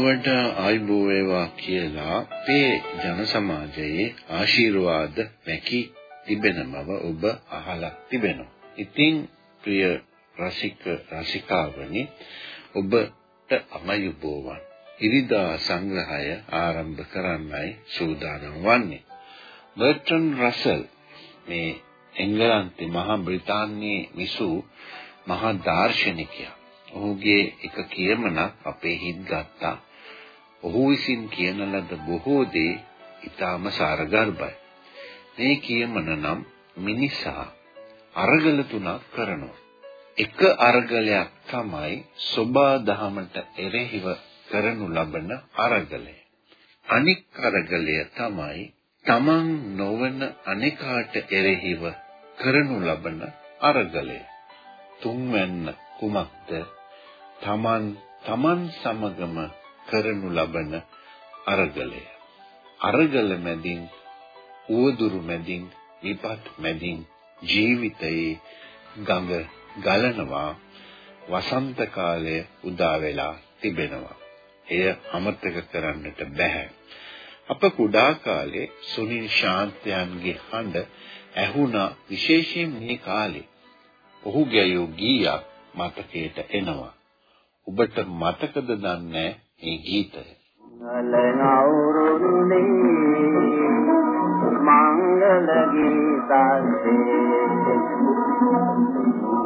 ආවට ආයිබෝ වේවා කියලා අපේ ජන සමාජයේ ආශිර්වාද නැකි තිබෙන බව ඔබ අහලා තිබෙනවා. ඉතින් ප්‍රිය රසික රසිකාවනි ඔබට අමයුබෝවන්. ඉරිදා සංග්‍රහය ආරම්භ කරන්නයි සූදානම් වන්නේ. බර්ටන් රසල් මේ එංගලන්තේ මහා බ්‍රිතාන්‍යයේ විසූ මහා දාර්ශනිකයා. ඔහුගේ එක කියමනක් අපේ හිත් ගත්තා. ඔහු විසින් කියන ලද බොහෝ දේ ඊටාම සාරගර්භයි. මේ කියමන නම් මිනිසා අරගල තුනක් කරනවා. එක අරගලයක් තමයි සෝබා දහමට එරෙහිව කරනු ලබන අරගලය. අනික් අරගලය තමයි තමන් නොවන අනිකාට එරෙහිව කරනු ලබන අරගලය. තුන්වැන්න කුමක්ද? තමන් තමන් සමගම කරනු ලබන අරගලය. අරගල මැදින් උවදුරු මැදින් විපත් මැදින් ජීවිතයේ ගඟ ගලනවා වසන්ත කාලය උදා වෙලා තිබෙනවා. එය අමතක කරන්නට බෑ. අප කුඩා කාලේ සුනිල් ශාන්තයන්ගේ හඬ ඇහුණා විශේෂයෙන් මේ කාලේ. ඔහු ගැයූ ගීයක් මතකයට එනවා. ඔබට මතකද දන්නේ මේ ගීතය? නලනවුරුනේ මංගල ගීතස්සේ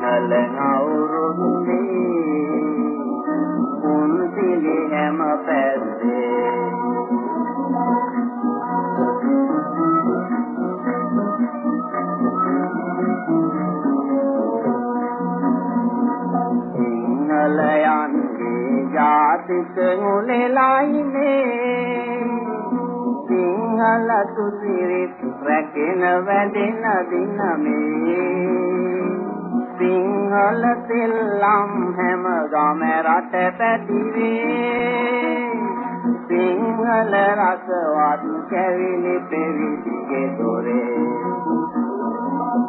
නලනවුරුනේ කුන්තිලි හැම පැද්දේ රැකෙන වැදෙන දින මේ සිංහල සෙල්ලම් හැම ගම රට පැතිවේ සිංහල රසවත් කැවිලි පෙවිසිගේ දොරේ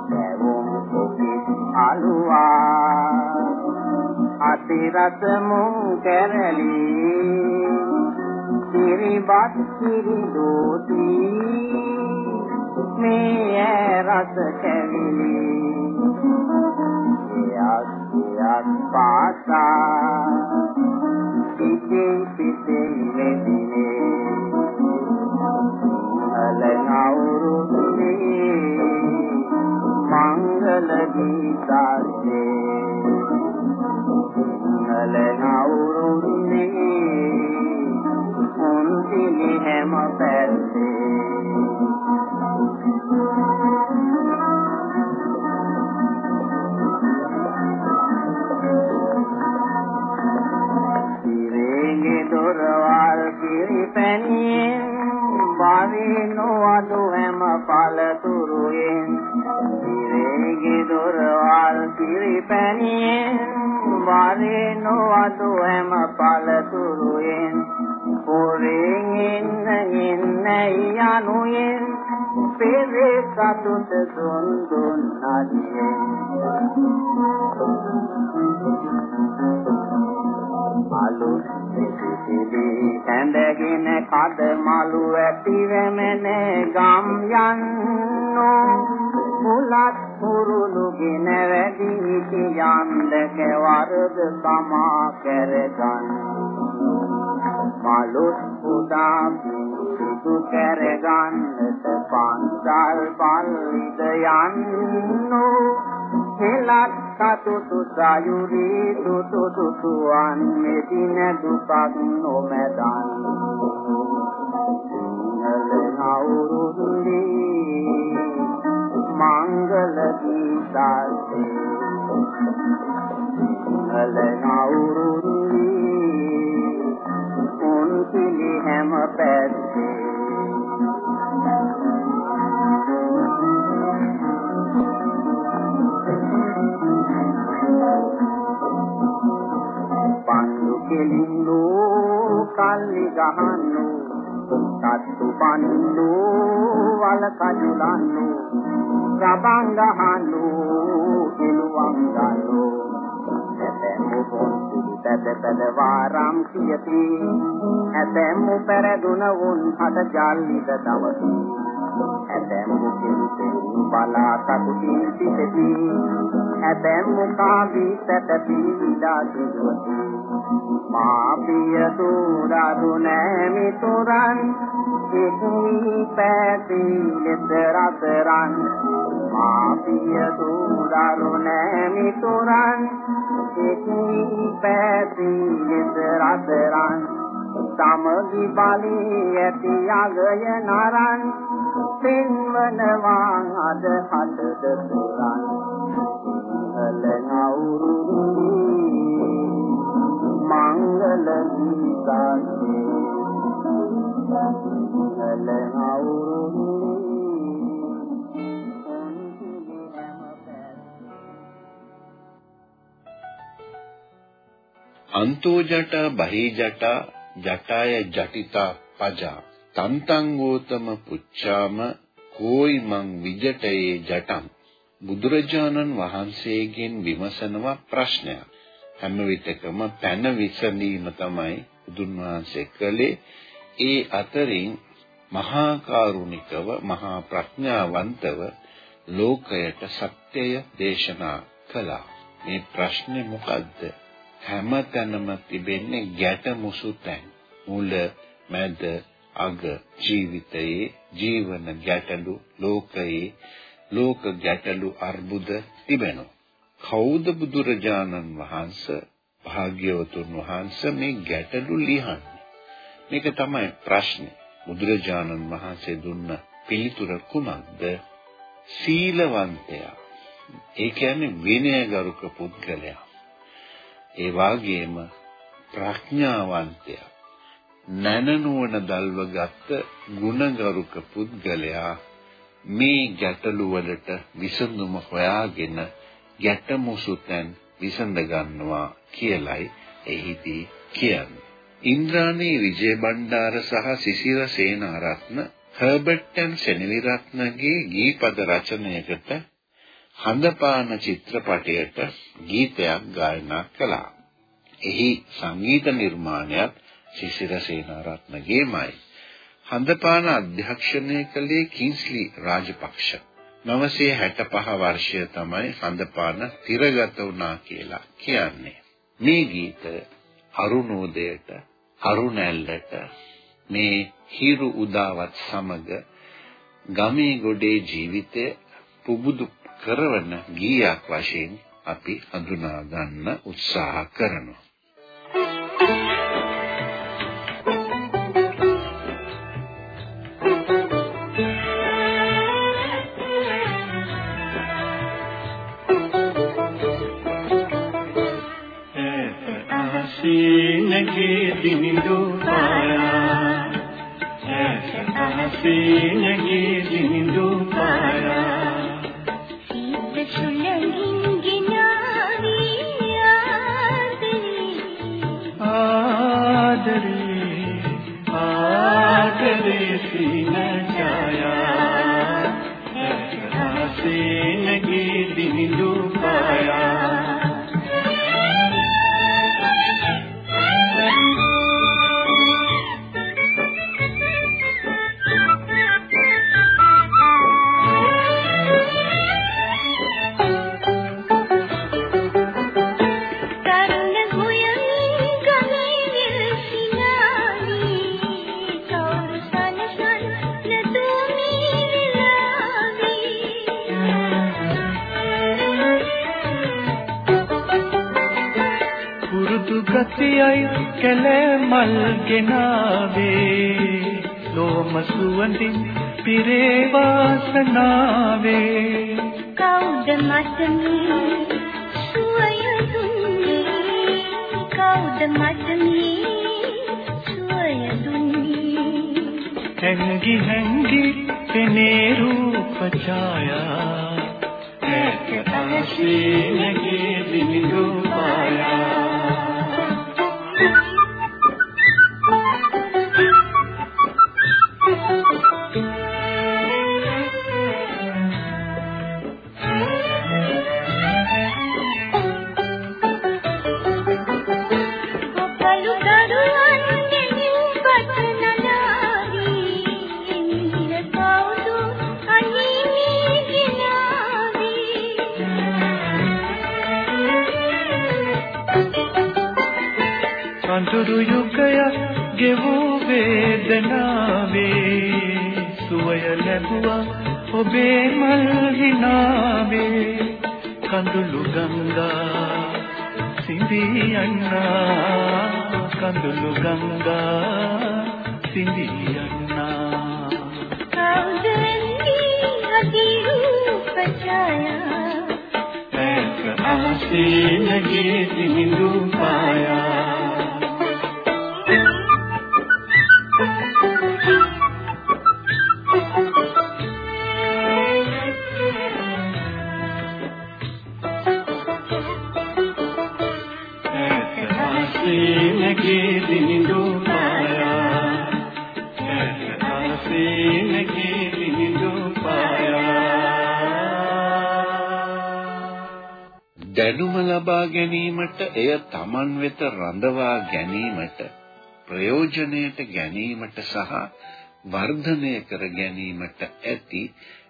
සැවුම් කොකිස් අලුවා අතිරස මුං කැරලි කිරිබත් කිරි දෝති මේ රස කැවිලි. එයක් එයක් පාසා හැම පළතුරුයෙන් පොරෙන් එන්න එන්න යනුයෙන් පෙරේ සතුට දුන් දුන් අදියෙන් අලුත් සිසිලි ඇඳගෙන කඩ මලු ඇති වෙමන ගම් යන්නෝ. මුලත් පුරුළුගෙන වැඩි කියන්දක වරද තමා කරගන්න. මලුත් පුදා සිදු කරගන්නට පන්සල් පල්ලිද යන්නෝ. හෙලත් සතුටු සයුරි දුටු දුටුවන් මෙදින දුකක් නොමැදන් සිංහල අවුරුදුලි මංගල ගීතාසේ සිංහල නවුරුන්දී උන් පිළි හැම පැත්තේ. පන්දු කෙලින්නු කල්ලි ගහන්නු සත්තු පනින්නු වල කජුලන්නු. රබං ගහන්නු එළුවන් ගන්නු ඇතැම්මු පොන්සිරි පැද පැද වාරම් කියති ඇතැම්මු පෙරදුන වුන් හට ජල්ලිද දවති. ඇතැම්මු කෙලි කෙලි බලා සතුටින් සිටති. ඇතැම්මු කාවි සැතපි විඩා සිදුවති මා පිය සූරදු නෑමි තුරන් එක්නි පැති ලෙස රතරන් මා පිය සූරදු නෑමි තුරන් එක්නි පැති ලෙස රතරන් සමගි බලි ඇති අගය නරන් පෙන්වනවා අද හතද පුරන් සිංහල නවුරුදී මංගල ගීතාසේ සිංහල අන්තෝ ජට බහී ජට ජටාය ජටිතා පජා. තන්තං ගෝතම පුච්චාම කෝයි මං විජටයේ ජටම් බුදුරජාණන් වහන්සේගෙන් විමසනවා ප්‍රශ්නයක්. හැම විටකම පැන විසඳීම තමයි බුදුන් වහන්සේ කළේ. ඒ අතරින් මහා කරුණිකව මහා ප්‍රඥාවන්තව ලෝකයට සත්‍යය දේශනා කළා. මේ ප්‍රශ්නේ මොකද්ද? හැමතැනම තිබෙන්නේ ගැටමුසු තැන්. මුල මැද අග ජීවිතයේ ජීවන ගැටලු ලෝකයේ ලෝක ගැටලු අර්බුද තිබෙනවා. කවුද බුදුරජාණන් වහන්සේ භාග්‍යවතුන් වහන්සේ මේ ගැටලු ලියන්නේ? මේක තමයි ප්‍රශ්නේ. බුදුරජාණන් වහන්සේ දුන්න පිළිතුර කුමක්ද? සීලවන්තයා. ඒ කියන්නේ විනයගරුක පුද්ගලයා. ඒ වාගේම ප්‍රඥාවන්තයා නැනනුවන දල්වගත් ගුණගරුක පුද්ගලයා මේ ගැටලු වලට විසඳුම හොයාගෙන ගැටමුසුතෙන් විසඳ ගන්නවා කියලයි එහිදී කියන්නේ. ඉන්ද්‍රාණී විජේබණ්ඩාර සහ සිසිර සේනාරත්න හර්බර්ට්න් සෙනවිරත්නගේ ගීපද රචනයකට හඳපාන චිත්‍රපටයට ගීතයක් ගායනා කළා. එහි සංගීත නිර්මාණයත් සිසිර සේනාරත්නගේමයි. හඳපාන අධ්‍යක්ෂණය කළේ කින්ස්ලි රාජපක්ෂ. 965 වර්ෂය තමයි හඳපාන තිරගත වුණා කියලා කියන්නේ. මේ ගීතය අරුණෝදයට අරුණැල්ලට මේ හිරු උදාවත් සමග ගමේ ගොඩේ ජීවිතය පුබුදු කරවන ගීයක් වශයෙන් අපි හඳුනා ගන්න උත්සාහ කරනවා. සීනගේ දිනිදු පායා ඇස හැංගි හැංගි පෙනේ රූප ඡායා. ඈත ආසේ නැගේ දිවිදු පායා සුවය ලැබුවා ඔබේ මල් හිනාවේ. කඳුළු ගංගා සිඳී යන්නා. කඳුළු ගංගා සිඳී යන්නා. කවුද එන්නේ අති රූප ඡායා ඈත ආසේ නැගේ දිවිඳු පායා. දැනුම ලබා ගැනීමට එය Taman වෙත රඳවා ගැනීමට ප්‍රයෝජනයට ගැනීමට සහ වර්ධනය කර ගැනීමට ඇති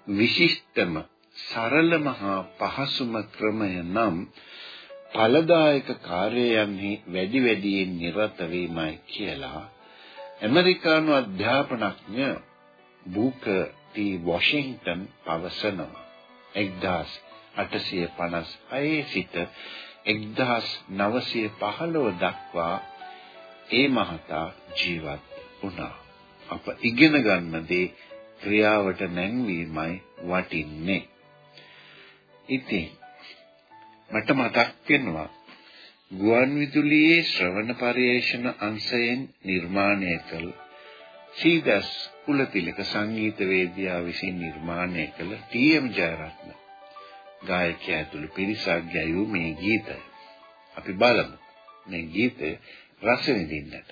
විශිෂ්ටම සරලම හා පහසුම ක්‍රමය නම් ඵලදායක කාර්යයන්හි වැඩි වැඩියෙන් නිරත වීමයි කියලා ඇමරිකානු අධ්‍යාපනඥ බූක ටී වොෂින්ටන් පවසනවා. 1856 සිට 1915 දක්වා ඒ මහතා ජීවත් වුණා. අප ඉගෙන ගන්න දේ ක්‍රියාවට නැංවීමයි වටින්නේ. ඉතින් මට මතක් වෙනවා ගුවන් විදුලියේ ශ්‍රවණ පරිේශන අංශයෙන් නිර්මාණය කළ සීදස් කුලතිලක සංගීතවේදියා විසින් නිර්මාණය කළ ටී.එම්. ජයරත්න ගායකයා ඇතුළු පිරිසක් ගැයූ මේ ගීතය. අපි බලමු මේ ගීතය රස විඳින්නට.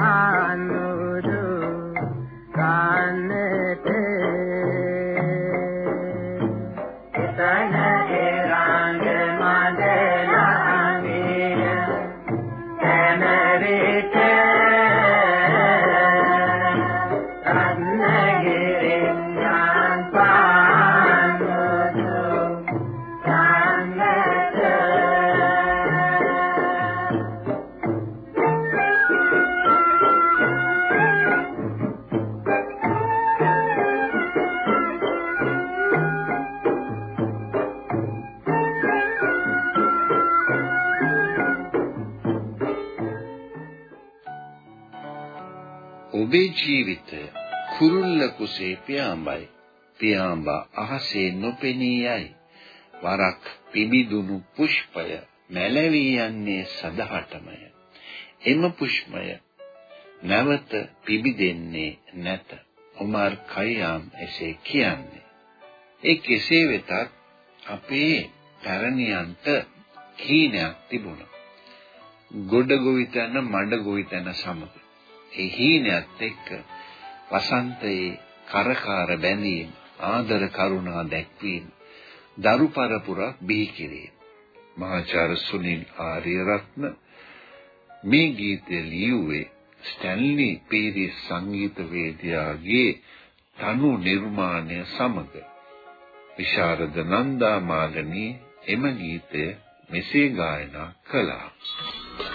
පානුදු ඔබේ ජීවිතය කුරුල්ල කුසේ පියාඹයි. පියාඹා අහසේ නොපෙනී යයි. වරක් පිබිදුණු පුෂ්පය මැලවී යන්නේ සදහටමය. එම පුෂ්පය නැවත පිබිදෙන්නේ නැත. උමර් ඛය්යාම් එසේ කියන්නේ. ඒ කෙසේ වෙතත් අපේ පැරණියන්ට හීනයක් තිබුණා. ගොඩ ගොවිතැන මඩ ගොවිතැන සමග. ඒ හීනයත් එක්ක වසන්තයේ කරකාර බැඳීම ආදර කරුණා දැක්වීම දරු පරපුරක් බිහි කිරීම. මහාචාර්ය සුනිල් ආරියරත්න මේ ගීතය ලියුවේ ස්ටැන්ලි පීරිස් සංගීත වේදිකාගේ තනු නිර්මාණය සමග. විශාරද නන්දා මාලනී එම ගීතය මෙසේ ගායනා කළා. දීදෙන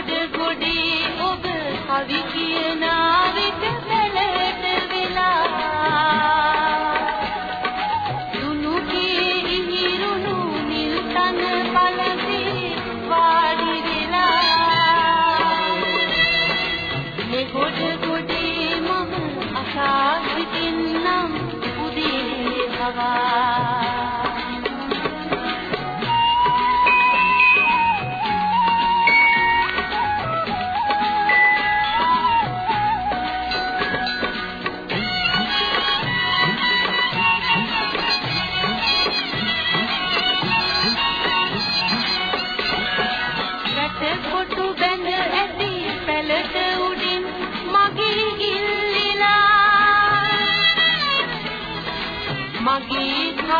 ගොඩ ගොඩේ ඔබ කවි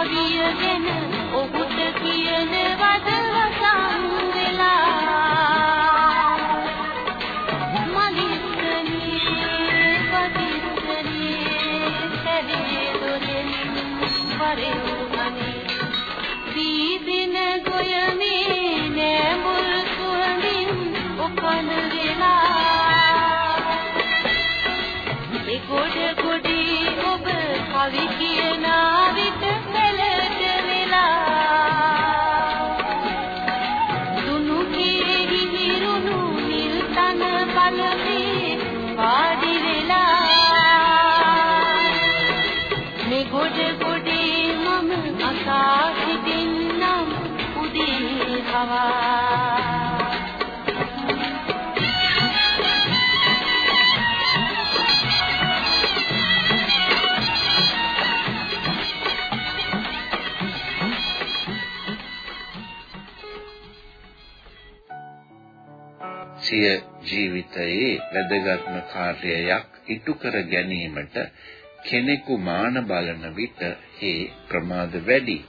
කවිය ගැන ඔහුට කියන බසා සිටින්නම් උදින් හවා සිය ජීවිතයේ වැදගත්ම කාර්යයක් ඉටු කර ගැනීමට කෙනෙකු මාන බලන විට හේ ප්‍රමාද වැඩි.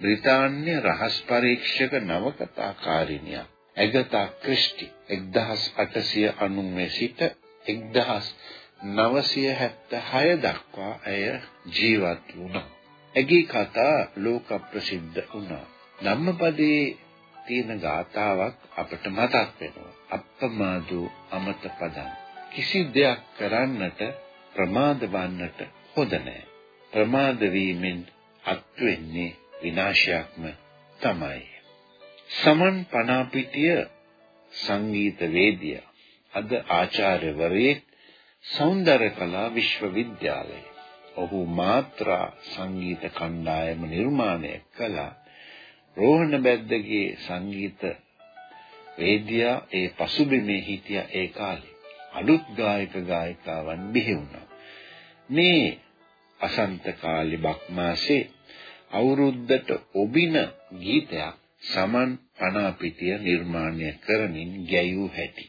බ්‍රිතාන්‍ය රහස් පරීක්ෂක නවකතාකාරිනියක් ඇගතා ක්‍රිස්ටි 1890 සිට 1976 දක්වා ඇය ජීවත් වුණා. ඇගේ කතා ලෝක ප්‍රසිද්ධ වුණා. ධම්මපදයේ තියෙන ගාතාවක් අපට මතක් වෙනවා. අප්පමාදු අමත පදං. කිසි දෙයක් කරන්නට ප්‍රමාද වන්නට හොඳ නැහැ. ප්‍රමාද වීමෙන් අත් වෙන්නේ විනාශයක්ම තමයි. සමන් පනාපිටිය සංගීත වේදියා අද ආචාර්යවරයෙක් සෞන්දර්ය කලා විශ්වවිද්‍යාලයේ ඔහු මාත්‍රා සංගීත කණ්ඩායම නිර්මාණය කළා රෝහණ බැද්දගේ සංගීත වේදියා ඒ පසුබිමේ හිටිය ඒ කාලේ අලුත් ගායක ගායිකාවන් බිහි වුණා. මේ අසන්ත කාලේ බක් මාසේ අවුරුද්දට ඔබින ගීතයක් සමන් පනාපිටිය නිර්මාණය කරමින් ගැයූ හැටි.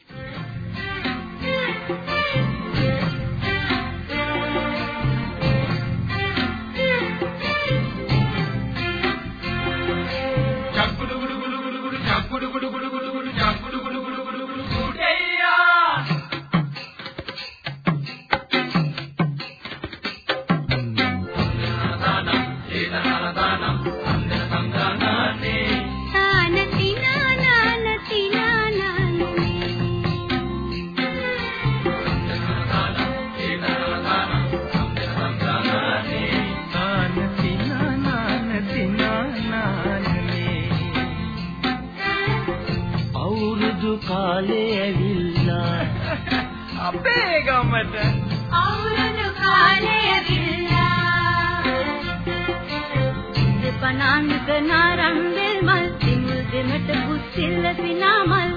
පුස්සිල්ල සිනාමල්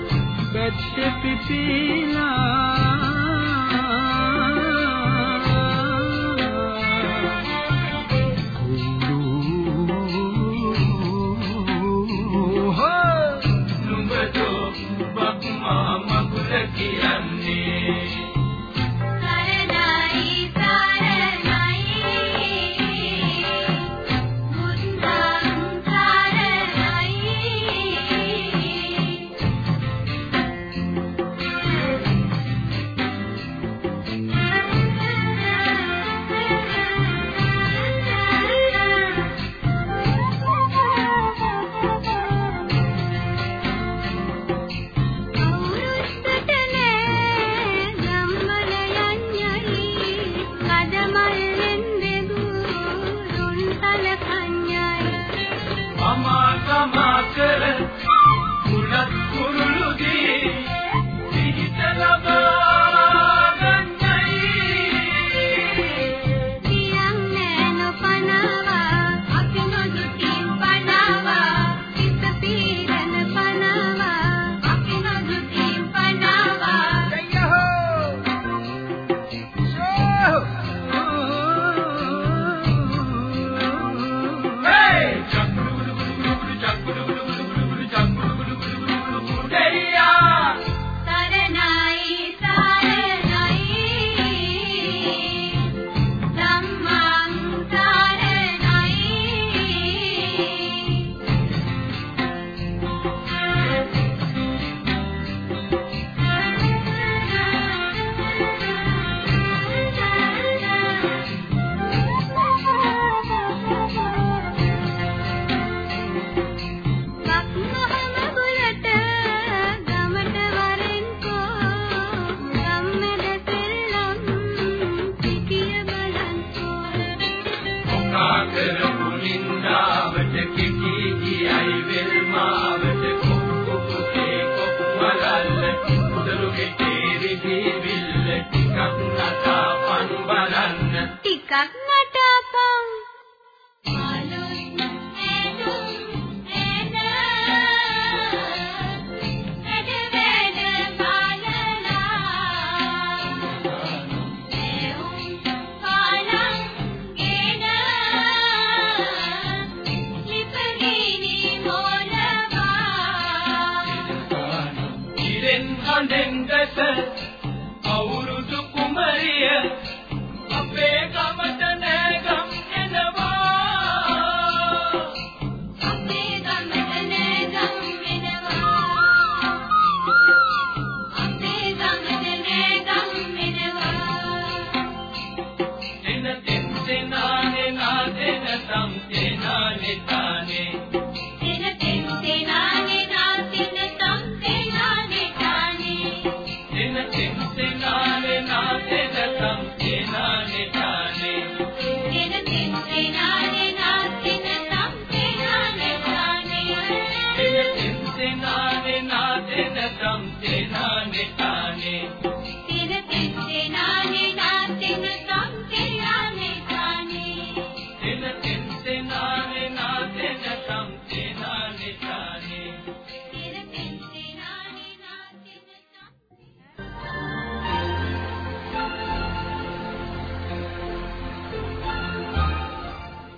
බැට්ටේ පිපිලා